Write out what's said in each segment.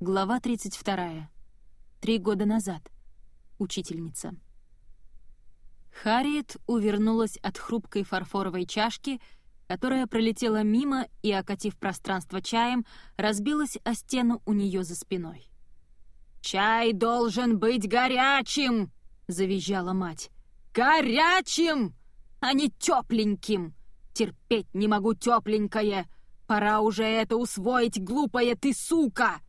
Глава 32. Три года назад. Учительница. Харриет увернулась от хрупкой фарфоровой чашки, которая пролетела мимо и, окатив пространство чаем, разбилась о стену у нее за спиной. «Чай должен быть горячим!» — завизжала мать. «Горячим, а не тепленьким! Терпеть не могу тепленькое! Пора уже это усвоить, глупая ты сука!»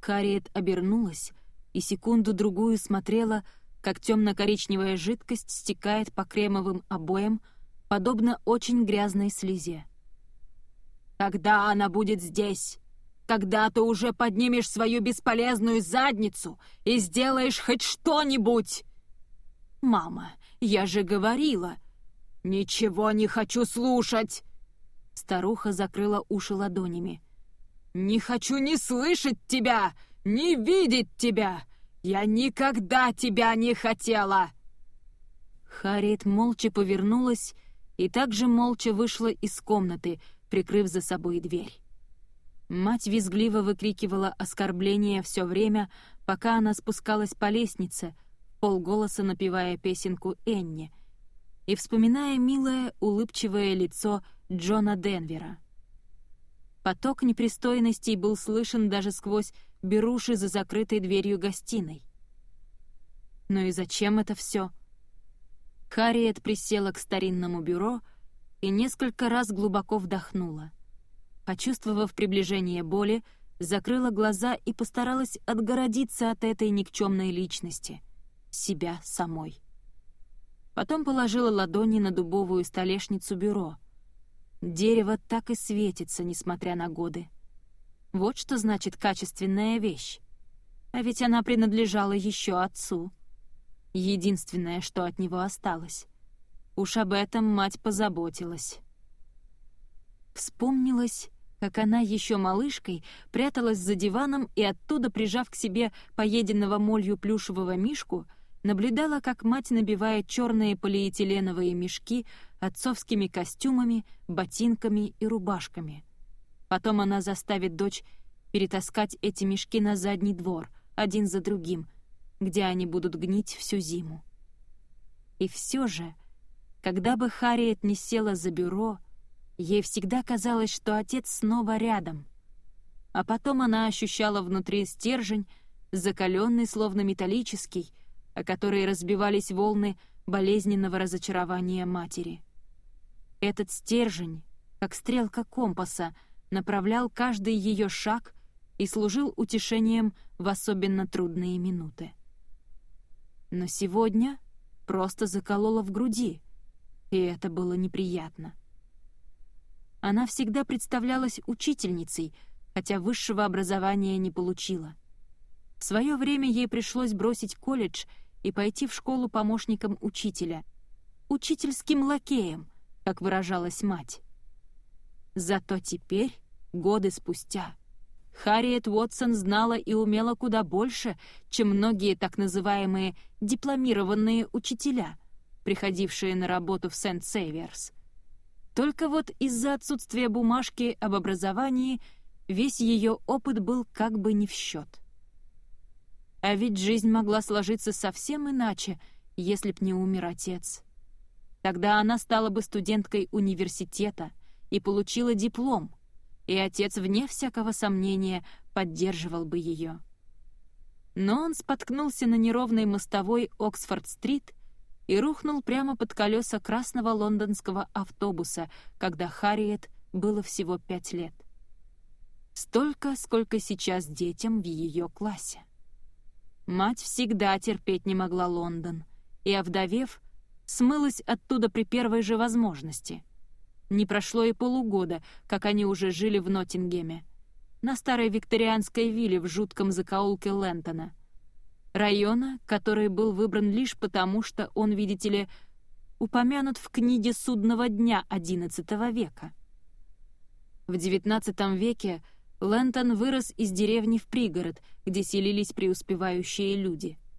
Харриет обернулась и секунду-другую смотрела, как темно-коричневая жидкость стекает по кремовым обоям, подобно очень грязной слезе. «Когда она будет здесь? Когда ты уже поднимешь свою бесполезную задницу и сделаешь хоть что-нибудь?» «Мама, я же говорила!» «Ничего не хочу слушать!» Старуха закрыла уши ладонями. «Не хочу ни слышать тебя, ни видеть тебя! Я никогда тебя не хотела!» Харриет молча повернулась и также молча вышла из комнаты, прикрыв за собой дверь. Мать визгливо выкрикивала оскорбления все время, пока она спускалась по лестнице, полголоса напевая песенку Энни и вспоминая милое улыбчивое лицо Джона Денвера. Поток непристойностей был слышен даже сквозь беруши за закрытой дверью гостиной. Ну и зачем это все? Харриет присела к старинному бюро и несколько раз глубоко вдохнула. Почувствовав приближение боли, закрыла глаза и постаралась отгородиться от этой никчемной личности, себя самой. Потом положила ладони на дубовую столешницу бюро — Дерево так и светится, несмотря на годы. Вот что значит качественная вещь. А ведь она принадлежала еще отцу. Единственное, что от него осталось. Уж об этом мать позаботилась. Вспомнилась, как она еще малышкой пряталась за диваном и оттуда, прижав к себе поеденного молью плюшевого мишку, наблюдала, как мать набивает черные полиэтиленовые мешки отцовскими костюмами, ботинками и рубашками. Потом она заставит дочь перетаскать эти мешки на задний двор, один за другим, где они будут гнить всю зиму. И все же, когда бы Харриет не села за бюро, ей всегда казалось, что отец снова рядом. А потом она ощущала внутри стержень, закаленный, словно металлический, о который разбивались волны болезненного разочарования матери. Этот стержень, как стрелка компаса, направлял каждый ее шаг и служил утешением в особенно трудные минуты. Но сегодня просто заколола в груди, и это было неприятно. Она всегда представлялась учительницей, хотя высшего образования не получила. В свое время ей пришлось бросить колледж и пойти в школу помощником учителя, учительским лакеем, как выражалась мать. Зато теперь, годы спустя, Харриет Уотсон знала и умела куда больше, чем многие так называемые дипломированные учителя, приходившие на работу в Сент-Сейверс. Только вот из-за отсутствия бумажки об образовании весь ее опыт был как бы не в счет. А ведь жизнь могла сложиться совсем иначе, если б не умер отец. Тогда она стала бы студенткой университета и получила диплом, и отец, вне всякого сомнения, поддерживал бы ее. Но он споткнулся на неровной мостовой Оксфорд-стрит и рухнул прямо под колеса красного лондонского автобуса, когда Харриет было всего пять лет. Столько, сколько сейчас детям в ее классе. Мать всегда терпеть не могла Лондон, и, овдовев, смылась оттуда при первой же возможности. Не прошло и полугода, как они уже жили в Ноттингеме, на старой викторианской вилле в жутком закоулке Лентона. Района, который был выбран лишь потому, что он, видите ли, упомянут в книге судного дня XI века. В XIX веке Лентон вырос из деревни в пригород, где селились преуспевающие люди —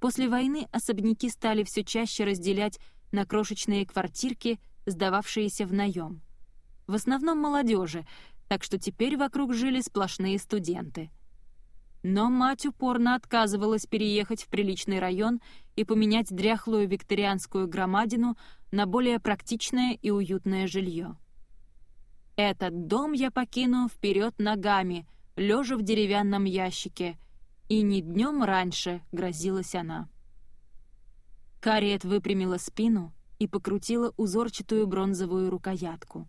После войны особняки стали все чаще разделять на крошечные квартирки, сдававшиеся в наем. В основном молодежи, так что теперь вокруг жили сплошные студенты. Но мать упорно отказывалась переехать в приличный район и поменять дряхлую викторианскую громадину на более практичное и уютное жилье. «Этот дом я покину вперед ногами», лежа в деревянном ящике, и не днем раньше грозилась она. Кариет выпрямила спину и покрутила узорчатую бронзовую рукоятку.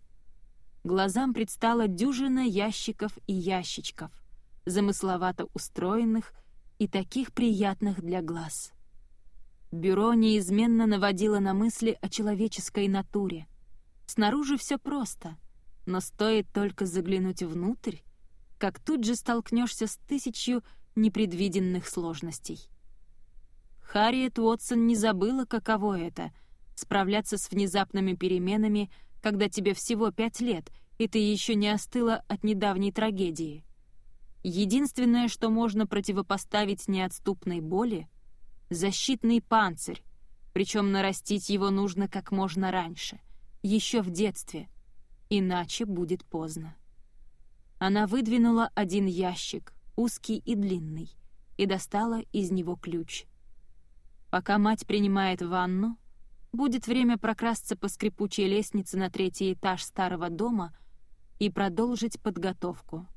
Глазам предстала дюжина ящиков и ящичков, замысловато устроенных и таких приятных для глаз. Бюро неизменно наводило на мысли о человеческой натуре. Снаружи все просто, но стоит только заглянуть внутрь, как тут же столкнешься с тысячью непредвиденных сложностей. Харриет Уотсон не забыла, каково это — справляться с внезапными переменами, когда тебе всего пять лет, и ты еще не остыла от недавней трагедии. Единственное, что можно противопоставить неотступной боли — защитный панцирь, причем нарастить его нужно как можно раньше, еще в детстве, иначе будет поздно. Она выдвинула один ящик, узкий и длинный, и достала из него ключ. Пока мать принимает ванну, будет время прокрасться по скрипучей лестнице на третий этаж старого дома и продолжить подготовку.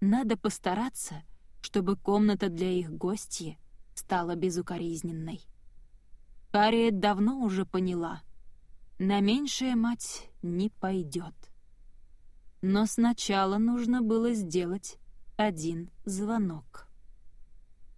Надо постараться, чтобы комната для их гостья стала безукоризненной. Харриет давно уже поняла, на меньшее мать не пойдет. Но сначала нужно было сделать один звонок.